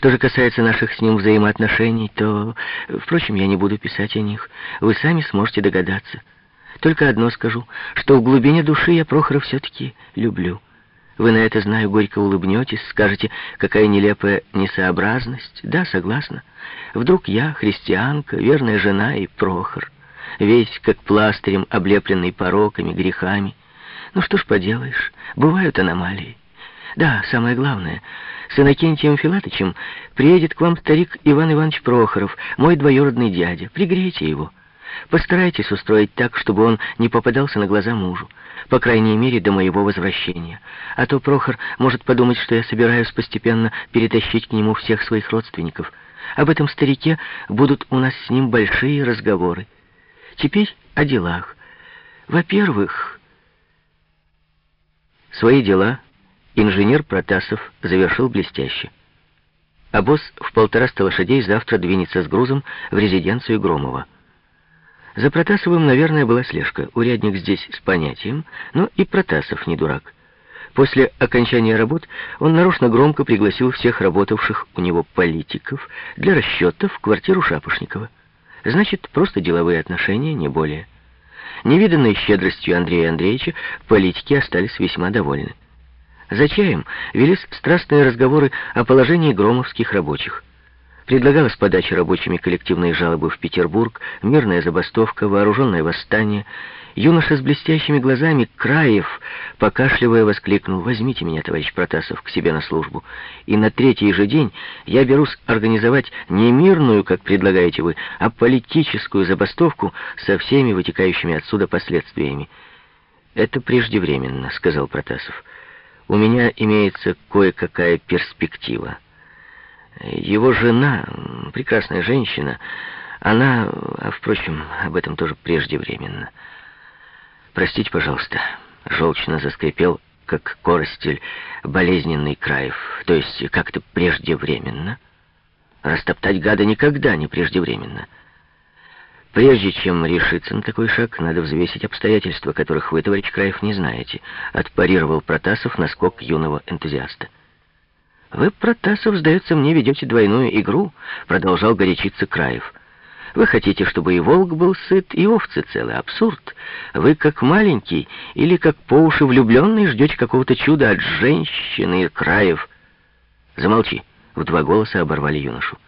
Что же касается наших с ним взаимоотношений, то, впрочем, я не буду писать о них. Вы сами сможете догадаться. Только одно скажу, что в глубине души я Прохора все-таки люблю. Вы на это, знаю, горько улыбнетесь, скажете, какая нелепая несообразность. Да, согласна. Вдруг я, христианка, верная жена и Прохор, весь как пластырем, облепленный пороками, грехами. Ну что ж поделаешь, бывают аномалии. Да, самое главное, с Иннокентием Филатычем приедет к вам старик Иван Иванович Прохоров, мой двоюродный дядя. Пригрейте его. Постарайтесь устроить так, чтобы он не попадался на глаза мужу. По крайней мере, до моего возвращения. А то Прохор может подумать, что я собираюсь постепенно перетащить к нему всех своих родственников. Об этом старике будут у нас с ним большие разговоры. Теперь о делах. Во-первых, свои дела инженер Протасов завершил блестяще. А босс в полтораста лошадей завтра двинется с грузом в резиденцию Громова. За Протасовым, наверное, была слежка. Урядник здесь с понятием, но и Протасов не дурак. После окончания работ он нарочно громко пригласил всех работавших у него политиков для расчета в квартиру Шапошникова. Значит, просто деловые отношения, не более. Невиданной щедростью Андрея Андреевича политики остались весьма довольны. За чаем велись страстные разговоры о положении громовских рабочих. Предлагалась подача рабочими коллективной жалобы в Петербург, мирная забастовка, вооруженное восстание. Юноша с блестящими глазами, Краев, покашливая, воскликнул, «Возьмите меня, товарищ Протасов, к себе на службу, и на третий же день я берусь организовать не мирную, как предлагаете вы, а политическую забастовку со всеми вытекающими отсюда последствиями». «Это преждевременно», — сказал Протасов. «У меня имеется кое-какая перспектива». Его жена, прекрасная женщина, она, а, впрочем, об этом тоже преждевременно. Простите, пожалуйста, желчно заскрипел, как коростель, болезненный краев, то есть как-то преждевременно. Растоптать гада никогда не преждевременно. Прежде чем решиться на такой шаг, надо взвесить обстоятельства, которых вы, товарищ Краев, не знаете, отпарировал Протасов на скок юного энтузиаста. «Вы, Протасов, сдается мне, ведете двойную игру», — продолжал горячиться Краев. «Вы хотите, чтобы и волк был сыт, и овцы целый. Абсурд. Вы, как маленький или как по уши влюбленный, ждете какого-то чуда от женщины, Краев». «Замолчи», — в два голоса оборвали юношу.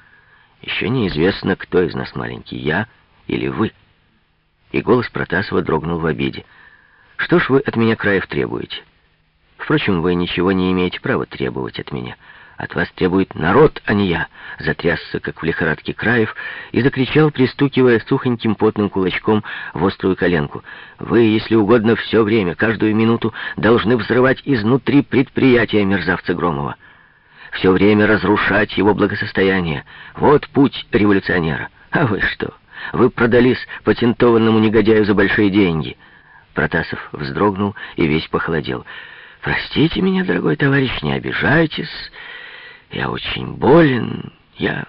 «Еще неизвестно, кто из нас маленький, я или вы». И голос Протасова дрогнул в обиде. «Что ж вы от меня, Краев, требуете?» Впрочем, вы ничего не имеете права требовать от меня. От вас требует народ, а не я!» Затрясся, как в лихорадке краев, и закричал, пристукивая сухоньким потным кулачком в острую коленку. «Вы, если угодно, все время, каждую минуту должны взрывать изнутри предприятия мерзавца Громова. Все время разрушать его благосостояние. Вот путь революционера. А вы что? Вы продались патентованному негодяю за большие деньги». Протасов вздрогнул и весь похолодел. Простите меня, дорогой товарищ, не обижайтесь. Я очень болен. Я...»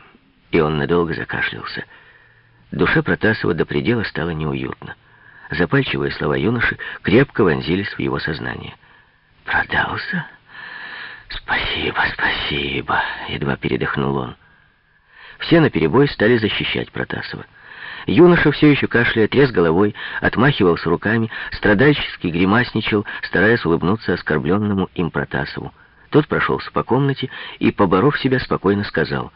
И он надолго закашлялся. Душе Протасова до предела стало неуютно. Запальчивые слова юноши крепко вонзились в его сознание. «Продался? Спасибо, спасибо!» Едва передохнул он. Все наперебой стали защищать Протасова. Юноша, все еще кашляя, тряс головой, отмахивался руками, страдальчески гримасничал, стараясь улыбнуться оскорбленному им Протасову. Тот прошелся по комнате и, поборов себя, спокойно сказал,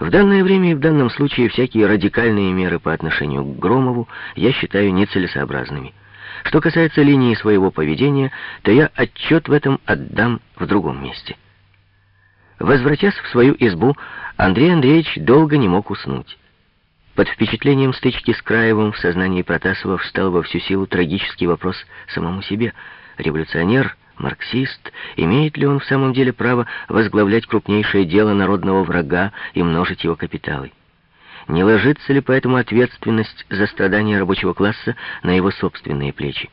«В данное время и в данном случае всякие радикальные меры по отношению к Громову я считаю нецелесообразными. Что касается линии своего поведения, то я отчет в этом отдам в другом месте». Возвратясь в свою избу, Андрей Андреевич долго не мог уснуть. Под впечатлением стычки с Краевым в сознании Протасова встал во всю силу трагический вопрос самому себе. Революционер, марксист, имеет ли он в самом деле право возглавлять крупнейшее дело народного врага и множить его капиталы? Не ложится ли поэтому ответственность за страдания рабочего класса на его собственные плечи?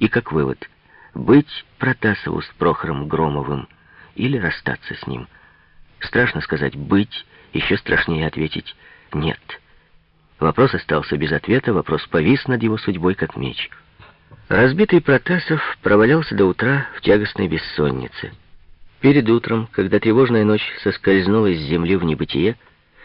И как вывод, быть Протасову с Прохором Громовым или расстаться с ним? Страшно сказать «быть», еще страшнее ответить «нет». Вопрос остался без ответа, вопрос повис над его судьбой, как меч. Разбитый Протасов провалялся до утра в тягостной бессоннице. Перед утром, когда тревожная ночь соскользнула с земли в небытие,